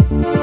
Thank you.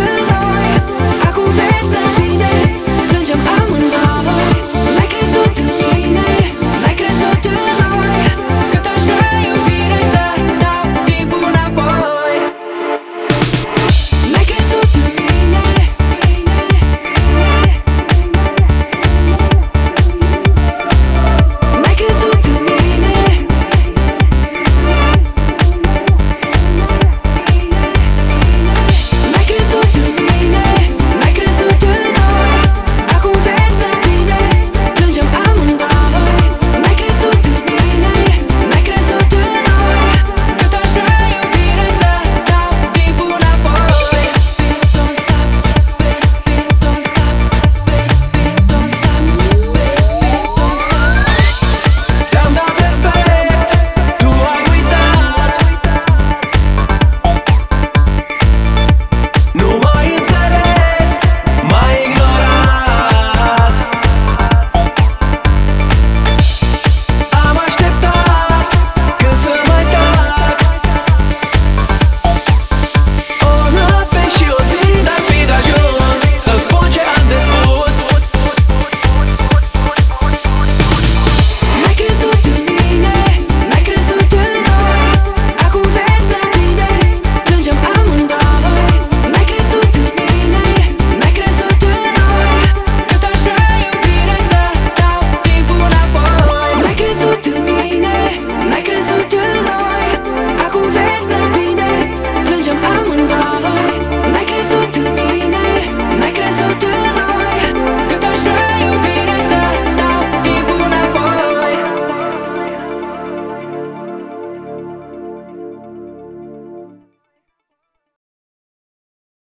you